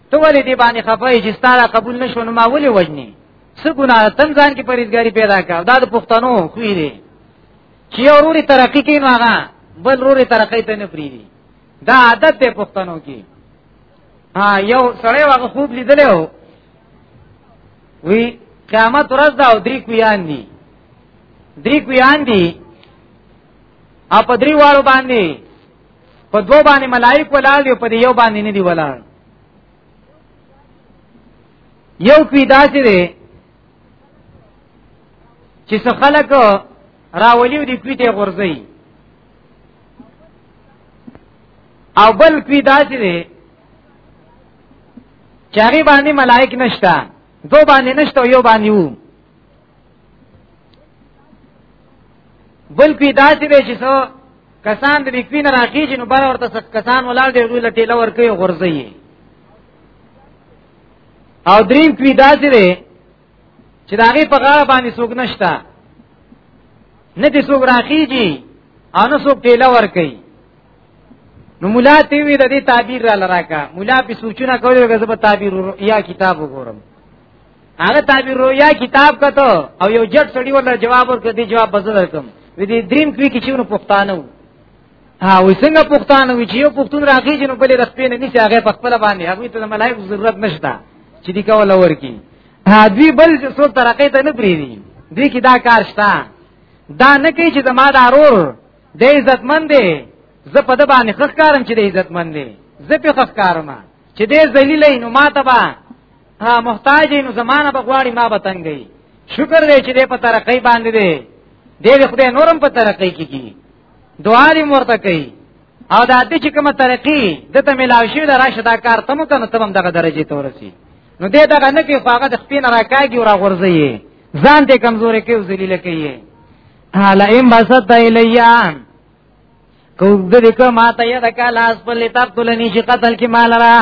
ته ولې دی باندې خفای چې ستاره قبول نشو نو ما ولې وجنی څه ګناه تم ځان کې پریزګاری پیدا کړ دا د پښتنو خوې دي چې یو وروړي ترقی کین هغه بل وروړي ترقی ته نه پریدي دا عادت دی پښتنو کې ها یو سړی هغه خوب لیدلی و وی قیامت ورځ دا او درې کویان دي درې کویان دي اپ درې واړو باندې په دو باندې ملائک ولاړ دی په یو باندې نه دی ولاړ یو کوي داسې دی چې څه خلک راولیو دی کوي ته غورځي او بل کوي داسې دی چاری باندې ملائک نشتا دو باندې نشتا یو باندې وو بل کوي داسې به چې څو کسان د وکوین راخیږي نو بار ورته کسان ولال دی دوی لټیله ور کوي غورځي او دریم کوي داسې دی چې دا غي په غاړه باندې څوک نشتا نه دي څوک راخیږي او نه څوک ټیله ور کوي نو مولا تی وی د دې تعبیر را لراکا مولا په سوچونه کوي غزه په تعبیر یا کتاب وګورم هغه تعبیر رویا کتاب کته او یو جټ سړی ورته جواب ورکړ دی جواب بزر کوم وی دې دریم کوي کې چېونو پښتانه وو ها وې څنګه پښتانه وی چې یو پښتون راغی چې نو بلې رسپې نه نشي هغه په خپل باندې هغه ته ملایکو ضرورت نشته چې دی کول ورکی ها دوی بل چې څو ترقې ته نه پریدي دې کې دا کار شته دا نه کوي چې زما د ارور د عزتمن دی زه په د باندې خخ کارم چې د عزتمن دی زه په خخ کارم چې دې ذلیلې نو ما تبا ها محتاج نو زمانہ بغواړي ما بتنګي شکر دې چې دې په ترقې باندې دې دې خدای نورم په ترقې کیږي دعا دې ورته کوي او دا دې چې کومه ترقې دته ملاوي شي دا راشه دا کار تمو کنه تمم دغه درجه ته ورسی نو دې دغه نه کې فقغه د خپل راکاږي او راغورځي ځان دې کمزورې کې او ذلیل کې یې حالا ام بسط الیان کو دې کو ما ته یاد کا لاس په لتاب تلنی شي قتل کی مال را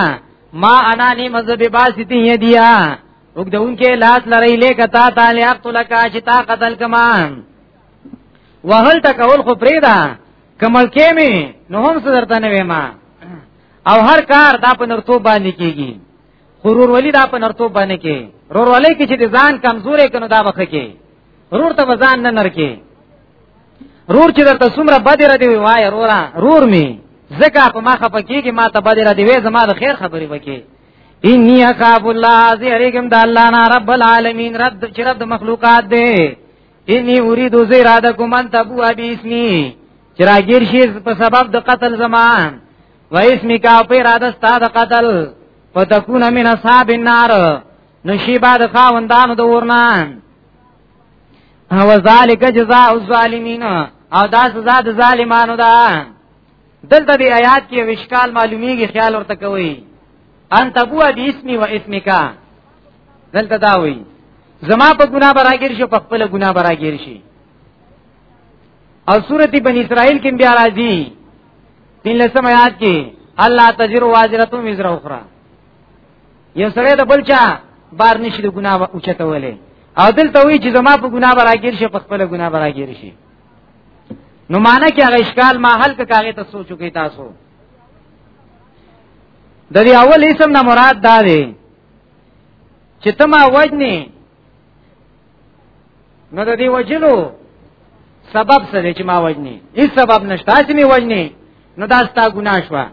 ما انا نی مذهب باستی یدیا وګدون کې لاس لری لیک تا تعالی قتل کا شتا قتل کما وهل تکول خو پریدا کمل کې می نو هم صدرته نه وېما او هر کار دا په نرتو باندې کیږي غرور ولی دا په نرتو باندې کې غرور ولی کې چې ځان کمزورې کنو دا وخت کې غرور ته ځان نه نرکې رور چې درته څومره بد را دی وای رورا رور می زکه په ما خپه کیږي ما ته بد را دی وای زما د خیر خبرې وکي انی اخاف الله زیریکم د الله نه رب العالمین رب چې رب مخلوقات دی انی اريد زیراده کوم ان تبو ابي اسمي چې راګیر شي په سبب د قتل زمان و اسمی کا په اراده ستا د قتل فتكون من اصحاب النار نشي بعد خاوندانو د ورنان او ذالک جزاء الظالمین او دا سزا د ظالمانو ده دلته دی آیات کې وشکال معلومیږي خیال ورته کوي ان تبو دی اسمی و اسمکا دلته دا وی زما په ګناه براګیر شو په خپل ګناه براګیر شي او سورتی بن اسرائیل کې بیا راځي تین لسم آیات کې الله تجر واجرتو مزر اخرى یو سره د بلچا بار نشي د ګناه اوچتولې او دلته وی چې زما په ګناه براګیر شي په خپل ګناه براګیر شي نو معنا کې هغه اشکال ما حل کاغه ته سوچو کې تاسو د دې اول اسم نه مراد دا دی چې ته ما وجنې نو د دې وجلو سبب څه دی چې ما وجنې هیڅ سبب نشته چې می وجنې نو دا ستا ګناه شوه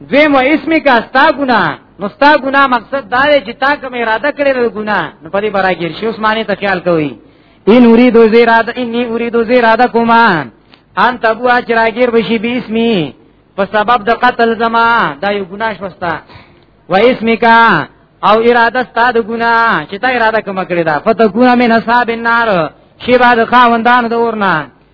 دویم اسمی کا ستا ګنا نو ستا ګنا مقصد دا دی چې تا کوم اراده کړې د ګنا نو په دې برا کې شی اوس معنی ته خیال کوي ان اريد زیراد انی اريد زیراد کوما ان تبو اجراګیر بشي به اسمی په سبب د قتل زما دا یو ګنا شوستا و اسمی کا او اراده ستا د ګنا چې تا اراده کوم کړې دا فتګونا من حساب النار شی بعد خاوندان د اورنا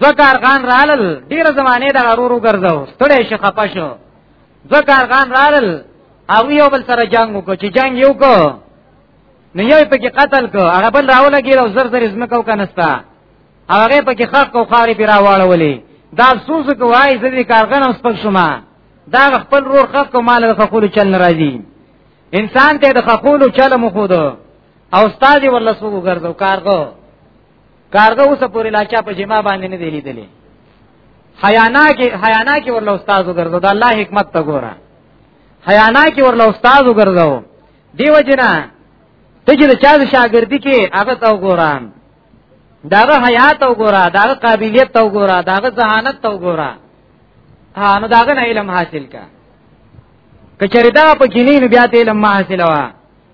دو کارغان رالل ډیر زمانه د غرورو ګرځاو ستړی شي خپه شو دو کارغان رالل او یو بل سره جنگ وکړو چې جنگ یو کو نو یو په کې قتل کو هغه بل راولګي او زر زر اسمه کو کنستا هغه په کې خاک او خاري پیرا واړولې دا سوز کوای زدي کارغان اوس پک شوما دا خپل رور خاک او مال د خپل چل ناراضي انسان ته د خپل چل مخودو او استاد ورلسو ګرځو کارغو کارغه اوس پورې لا چا په جما باندې نه دی لیدلې حیانا کې حیانا کې ورله استاد وګرځو د الله حکمت ته ګوره حیانا کې ورله استاد وګرځو دیو جنا ته چې چا د شاګردي کې هغه ته وګوره داغه حیات وګوره داغه قابلیت وګوره داغه ذهانت وګوره ها نو داغه علم حاصل کا کچریدا په کینې بیا ته علم حاصل وا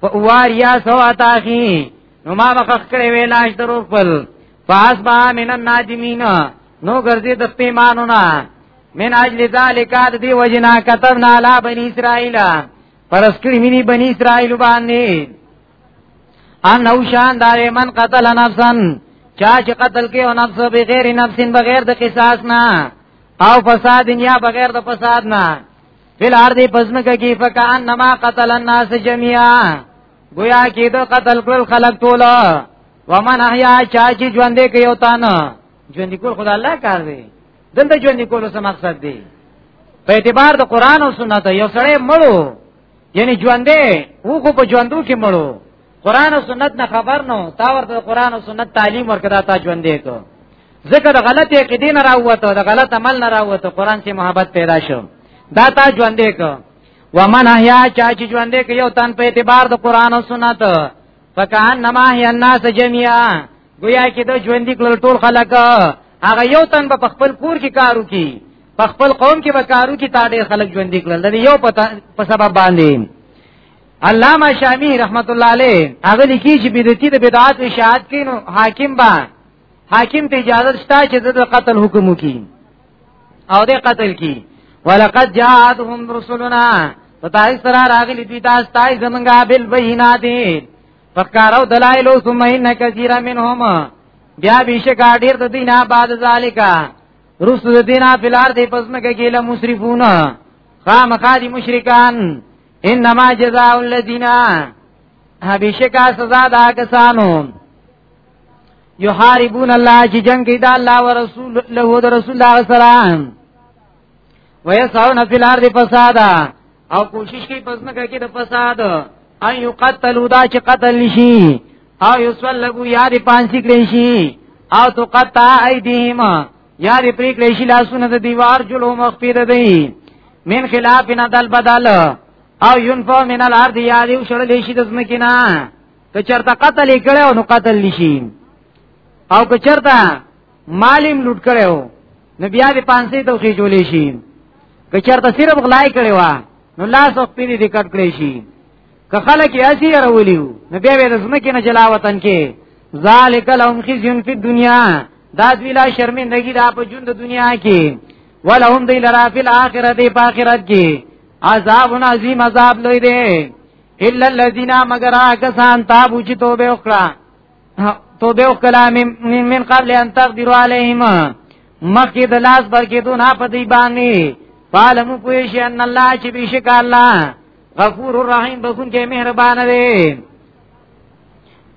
په وار یا سوا تاخی نو ما مخخ کړې وې لاش درو خپل فاس با من النادمین نو ګرځي د پیمانو نه من اجل ذالک د دی وجنا كتبنا علی بنی اسرائیل پرس کړی منی بنی اسرائیل باندې ان او شان دار من قتل نفسا چا چې قتل کې او نفس بغیر نفس بغیر د قصاص نه او فساد یا بغیر د فساد نه فل ارض پزمکه کی فکان نما قتل الناس جميعا گویا کی دو قتل کل خلق ټول ومن احیا چا چې ژوندې کې یو تان ژوندې کول خدای الله کار دی دلته ژوندې کول څه مقصد دی په اعتبار د قران او سنت یو سړی مړو یعنی ژوندې وو خو په ژوندو کې مړو قران او سنت نه خبر نو تا ورته قران او سنت تعلیم ورکړه تا ژوندې کو ځکه د غلط عقیدې نه راوته د غلط عمل نه راوته قران سي محبت پیدا شو دا تا ژوندې کو ومن احیا چا چې ژوندې کو یو تن په اعتبار د قران او سنت فکان نما هی الناس جميعا گویا کې د ژوندې کول ټول خلک هغه یو تن په خپل کور کې کارو کی په خپل قوم کې به کارو کی تا ډېر خلک ژوندې کول د یو په سبب باندې علامه شامی رحمت الله علیه هغه لیکي چې بدعتي د بدعات او شهادت کینو حاکم با حاکم ته اجازه شته چې د قتل حکم وکړي او د قتل کی ولقد جاءتهم رسلنا فتای سره راغلی دوی تاسو تای زمونږه بل بینات فکارو دلایل او ثم ان کثیر منهم بیا بشکا ډیر د دینه بعد ذالیکا رسل دینه فلار دی پسمه کې له مشرفون خامخادي مشرکان انما جزاء الذين هبشکا سزا دا کسانو یحاربون الله چې جنگ کوي دا الله او رسول له او رسول الله سلام ويسعون في الارض فسادا او کوشش کوي پس نه کوي د فساد اي يقتلوا دا چې قتل شي او يسلبوا یاد پانسی کړی شي او تقطع ايديهم یا دې پرې کړی شي لاسونه د دیوار جلو مخ پیر دی من خلاف نه دل بدل او ينفو من الارض یا دې شړلې شي د زمکینا که چرته قتل کړي او نو قتل لشي او که چرته مالیم لوټ کړي نو بیا دې پانسي ته خې جوړې شي که چرته صرف غلای کړي وا نو لاس او پیری دې کټ کړی شي که خلک یې اسی راولیو نو بیا به د زمکینا جلاوطن کې ذالک لهم خزي فی الدنیا دا دوی لا شرمندګي دا په ژوند دنیا کې ولهم دی لرا فی الاخره دی په اخرت کې عذاب عظیم عذاب لوی دی الا الذين مگر کسان تابو چې توبه وکړه توبه وکړه من من قبل ان تقدر علیهم مخکې د لاس برکې دو نه په دی باندې پالم پوه شي ان الله چې بشک الله غفور الرحیم بخون کې مهربان دی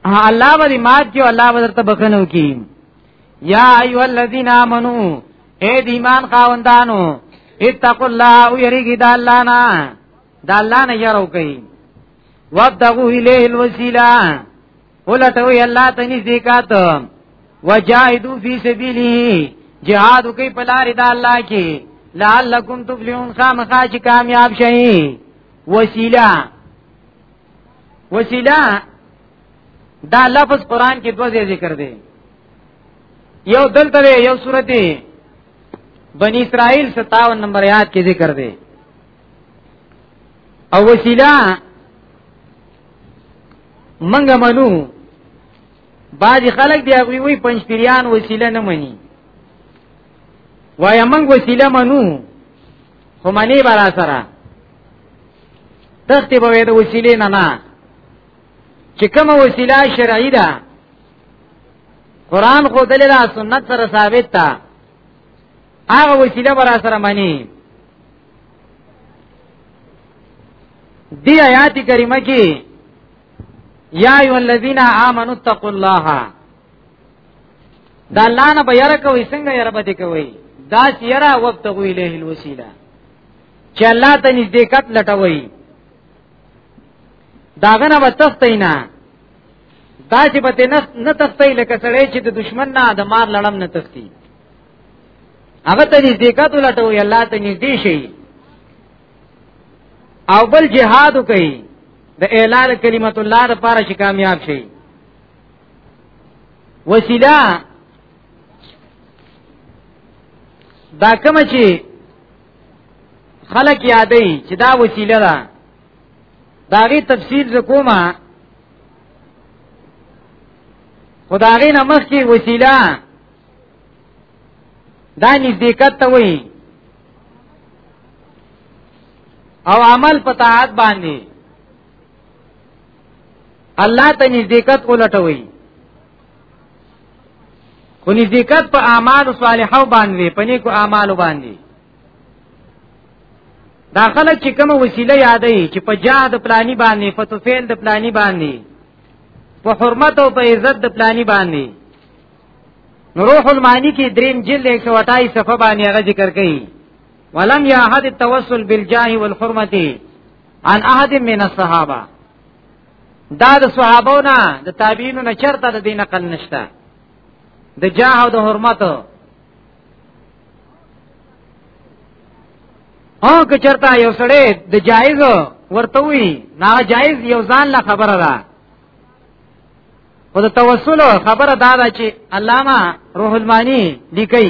الله باندې مات کې الله باندې ته بخنو کی یا ایو الذین آمنو اے د ایمان خاوندانو اتقوا الله او یریګی د الله نه د الله نه یارو کوي وابتغوا الیه الوسیله ولټوي الله ته نږدې کات وجاهدوا فی سبیله جهاد کوي په لار د الله کې لعلکم تفلحون خامخا چې کامیاب شئ وسیله وسیله دا لفظ قران کې دوه ځای ذکر دی یو دلته یو سورته بنی اسرائیل 57 نمبر آیات کې ذکر دی او وسیله منګه منو بعضی خلک دی هغه وی پنځ پیریان وسیله نه مني وای موږ وسیله منو خو منی برا سره تختی به د وسیلې نه نه چې کومه وسیله شرعي ده قران خو دلیل سنت سره ثابت ده هغه وسیله برا سره منی دی آیات کریمه کې یا ایو الذین آمنوا اتقوا الله دا الله نه به یره کوي څنګه یره به دې کوي دا چې یره وخت غوي له الوسیله چې الله ته نږدې کټ لټوي داغه نه وتښتې نه دا چې به نه نه تښتې لکه سړی چې د دشمن نه د مار لړم نه تښتي هغه ته نږدې کټ لټوي الله ته نږدې شي او بل جهاد کوي د اعلان کلمت الله لپاره چې کامیاب شي وسیله دا کوم چې خلق یادې چې دا وسیله ده داغي تفسیر زکوما خدای نه مخ کې وسیله دا نزدېکت ته وایي او عمل پتاعت باندې الله ته نزدېکت ولټوي خو نزدېکت په اعمال صالحو باندې په نیکو اعمالو باندې دا خلک چې کوم وسیله یادې چې په جهاد پلانی باندې په توفیل د پلانی باندې په حرمت او په عزت د پلانی باندې روح المانی کې دریم جلد 128 صفحه باندې هغه ذکر کړي ولم یعهد التوسل بالجاه والحرمه ان احد من الصحابه دا د صحابو نه د تابعینو نه چرته د دین نقل نشته د جاه او د حرمت او که چرته یو سړی د جایز ورته وی نه جایز یو ځان لا خبره ده او د توسل خبره دا ده چې علامه روح المانی لیکي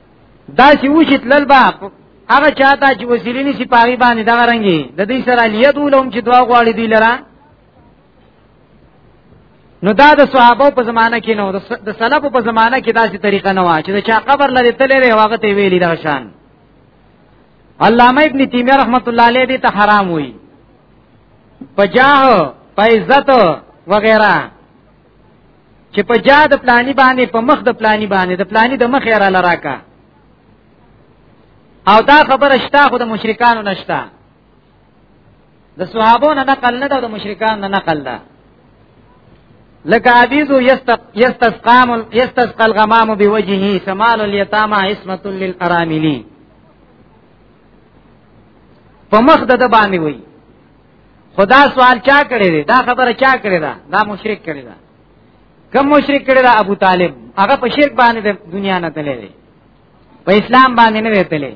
دا چې وشت لل با هغه چاته چې وسیلې نشي پاغي باندې دا رنګي د دې سره لیت ولوم چې دوا غواړي دی لره نو دا د صحابه په زمانہ کې نو د سلف په زمانہ کې داسې طریقه نه و چې دا چا قبر لري تلې لري هغه ته ویلي دا شان علامه ابن تیمیه رحمت الله علیه دې ته حرام وي پجاه پیزت وغیرہ چې په جا د پلانی باندې په مخ د پلانی باندې د پلانی د مخ را لراکا او دا خبره شته خو د مشرکانو نشته د صحابو نه نقل نه ده د مشرکانو نه نقل ده لکه حدیث یستسقام یستسقى الغمام بوجهه سمال الیتاما عصمت للاراملین په مخ د باندې وای خدا سوال چا کړی دی دا خبره چا کړی دا دا مشرک کړی دا کم مشرک کړی دا ابو طالب هغه په شرک باندې د دنیا نه تللی دی په اسلام باندې نه وتلی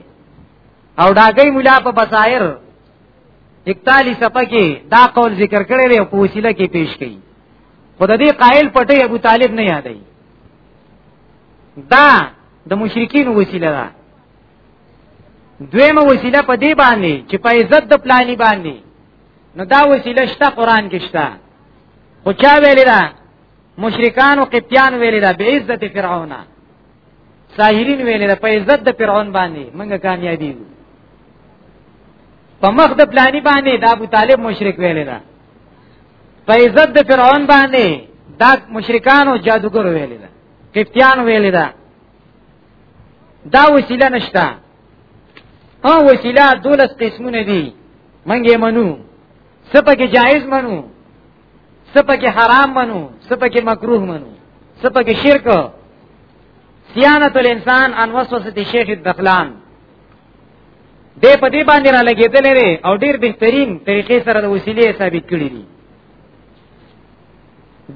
او ډاګی مولا په بصائر 41 صفحه کې دا قول ذکر کړی دی په وسیله کې پیش کړي خدای دې قائل پټي ابو طالب نه یادای دا د مشرکین وسیله ده دویمه وسیله په دې باندې چې په عزت د پلاني باندې نو دا وسیله شته قران کې شته خو چا ویل دا مشرکان او قبطیان ویل دا به عزت فرعون ساحرین ویل دا په عزت د فرعون باندې موږ کامیابی یو په مخ د پلاني باندې د ابو طالب مشرک ویل دا په عزت د فرعون باندې دا مشرکان او جادوګر ویل دا قبطیان ویل دا دا وسیله نشته او وسیله دولس قسمونه دي منګه منو سپکه جایز منو سپکه حرام منو سپکه مکروه منو سپکه شرک سیانت الانسان ان وسوسه شیخ الدخلان دې په دې باندې را لګېدلې وي او ډېر بهترین طریقې سره د وسیلې ثابت کړې دي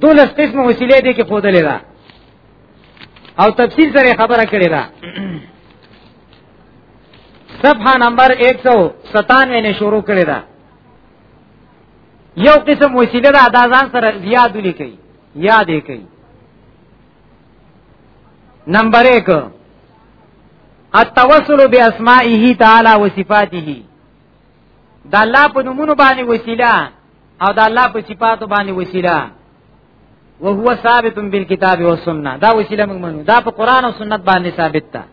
دولس قسم وسیلې دې کې خودلې ده او تفصیل سره خبره کړې ده صفحه نمبر 197 نه شروع کړې ده یو قسم وسیله ده دا ځان سره زیاد لیکي یاد یې کوي نمبر 1 التوسل باسمائه تعالی وصفاته دا الله په نومونو باندې وسیله او دا الله په صفاتو باندې وسیله وهو ثابت بالکتاب والسنه دا وسیله موږ منو دا په قران او سنت باندې ثابت ده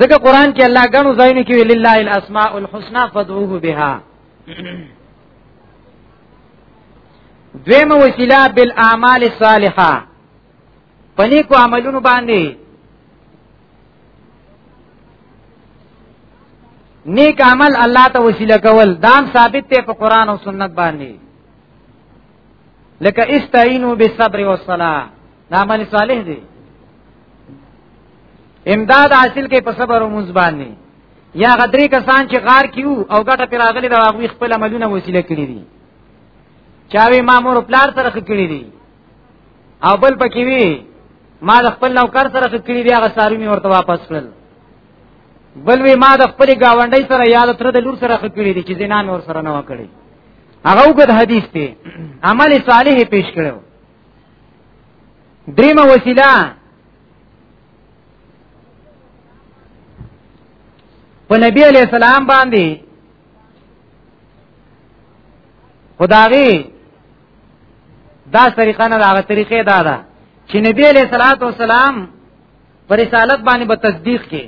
ځکه قران کې الله غنو زاینو کې لله الاسماء الحسنا فدعوه بها دویمه وسیله بالاعمال الصالحه په نیکو عملونو باندې نیک عمل الله ته وسیله کول دام ثابت ته په قران او سنت باندې لکه استعینوا بالصبر والصلاه دا عمل صالح دی امداد حاصل کې په صبر او موز باندې یا غدری کسان چې غار کیو او ګټه پر اغلی دا هغه خپل عملونه وسیله کړی دي چاوي مامور پلار سره کړی دي او بل پکې وی ما د خپل نوکر سره کړی دی هغه ساري مې ورته واپس کړل بل وی ما د خپل گاونډي سره یاد تر د لور سره کړی دی چې زنا مې ور سره نه وکړي هغه وګد حدیث دی عمل صالح پیش کړو دریمه وسیله په نبی علی السلام باندې خدای دا طریقه نه دا طریقې دا ده چې نبی علیہ الصلوۃ والسلام پر رسالت باندې به تصدیق کې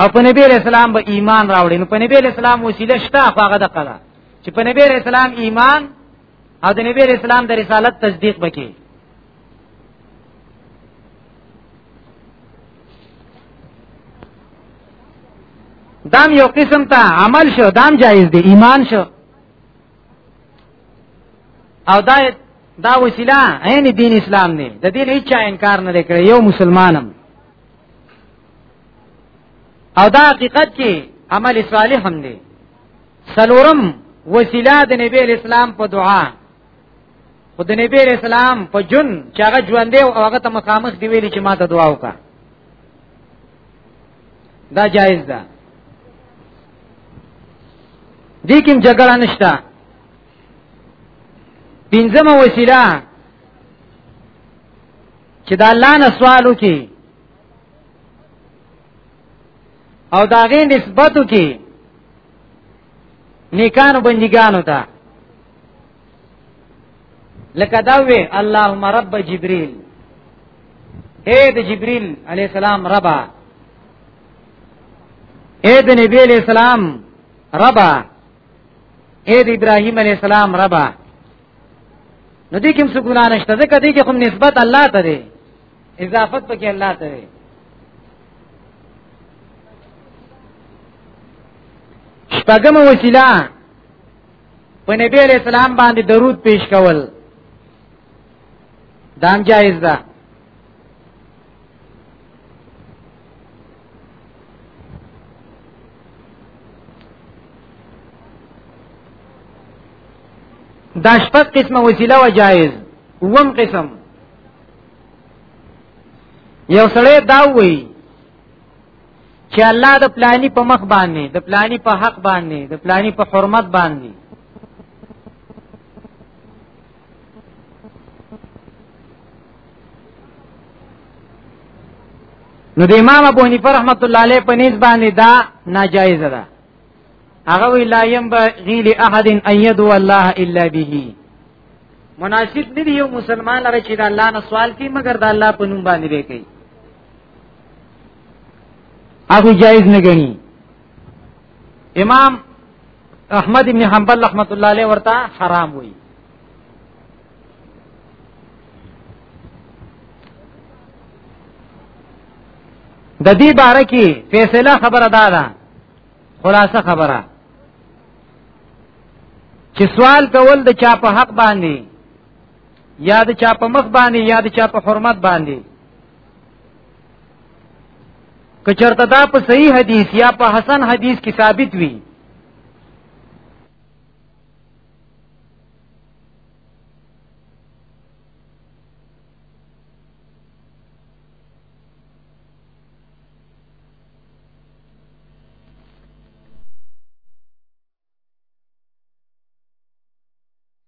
او په نبی علیہ السلام به ایمان راوړي نو په نبی علیہ السلام وسیله شته هغه د قضا چې په نبی علیہ السلام ایمان او د نبی علیہ السلام د رسالت تصدیق وکړي دام یو قسم ته عمل شو دام جایز دی ایمان شو او دا دا وسیله عین دین اسلام دی د دین هیڅ انکار نه کړي یو مسلمانم او دا حقیقت کې عمل صالح هم دی سلورم وسیله د نبی اسلام په دعا خود نبی علیہ السلام په جون چې هغه ژوند دی او هغه ته مخامخ دی ویلي چې ما ته دعا وکا دا جایز ده دې کوم جګړه نشته پنځمه وسیله چې دا الله نه سوال وکي او دا غي نسبت وکي نیکانو بندګانو ته لکه دا وی اللهم رب جبريل اے د جبريل عليه السلام ربا اے د نبی عليه السلام ربا اے د ابراهيم عليه السلام ربا نو دې کوم سګونه نشته ځکه دې کې کوم نسبت الله ته دی اضافت پکې الله ته دی شپږم وسیله په نبی علیہ السلام باندې درود پیش کول دام جایز ده دا شپږ قسمه وسیله و جایز وم قسم یو سړی دا وایي چې الله د پلانی په مخ باندې د پلانی په حق باندې د پلانی په حرمت باندې نو د امام ابو حنیفه رحمت الله علیه په نسبت باندې دا ناجایز ده هغه وی لا یم غیل احد ان یدو الله الا به مناسب دی یو مسلمان لره چې د الله نه سوال کوي مګر د الله په نوم باندې کوي هغه جایز نه غني امام احمد ابن حنبل رحمت الله علیه ورته حرام وایي د دې باره کې فیصله خبره دا ده خلاصه خبره چې سوال کول د چا په حق باندې یا د چا په مخ باندې یا د چا په حرمت باندې که چرته دا په صحیح حدیث یا په حسن حدیث کې ثابت وي